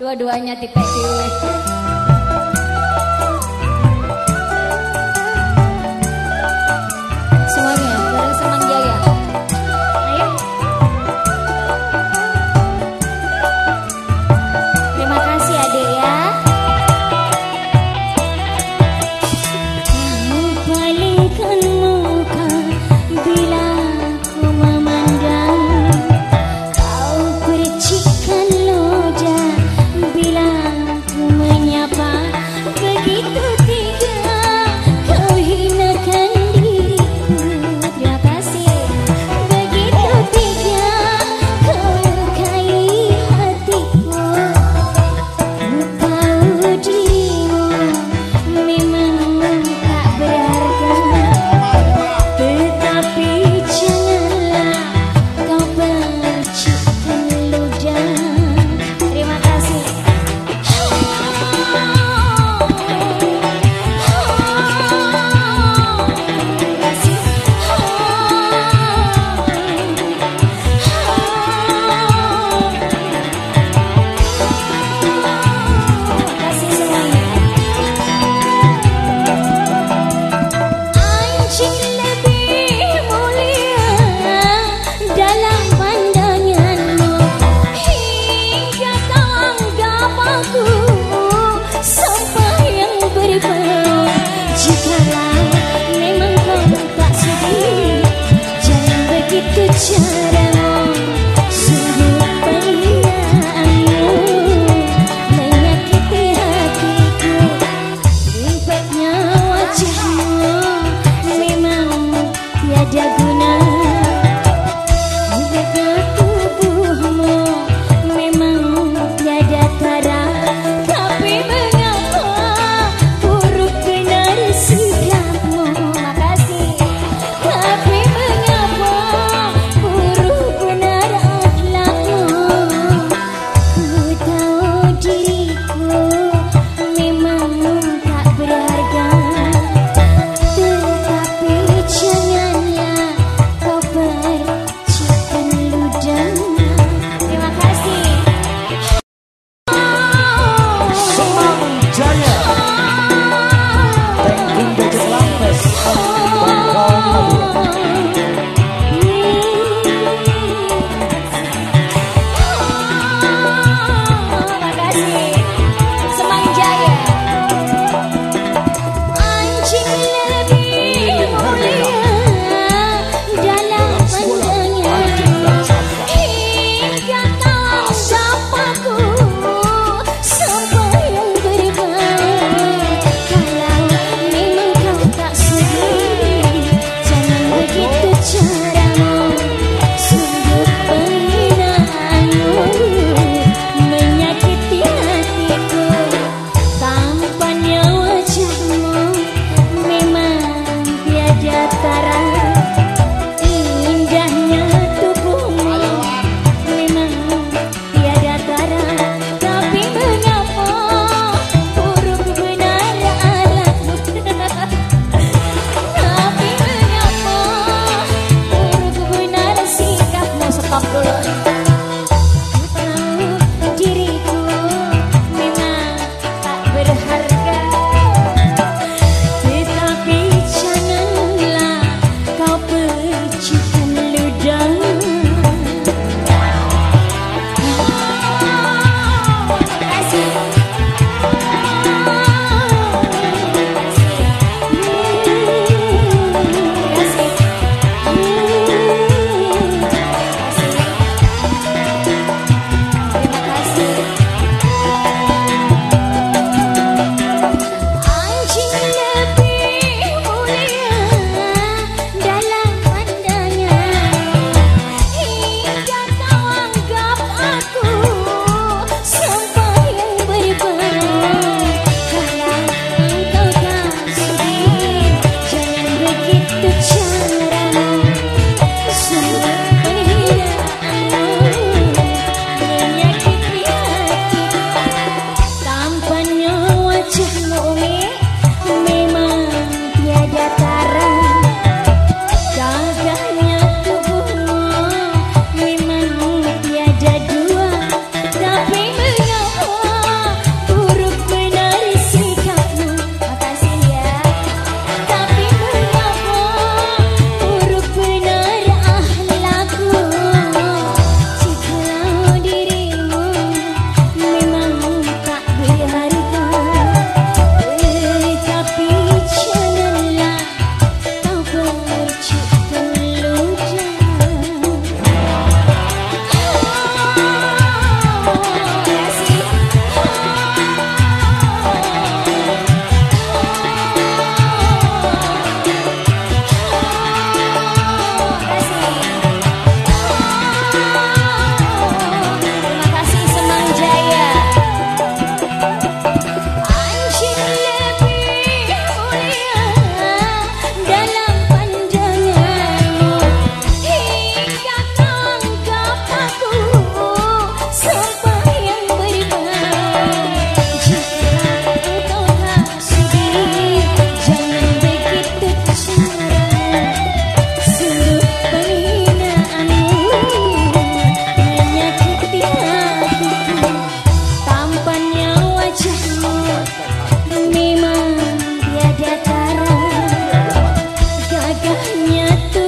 Dua-duanya tipe tipe.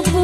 to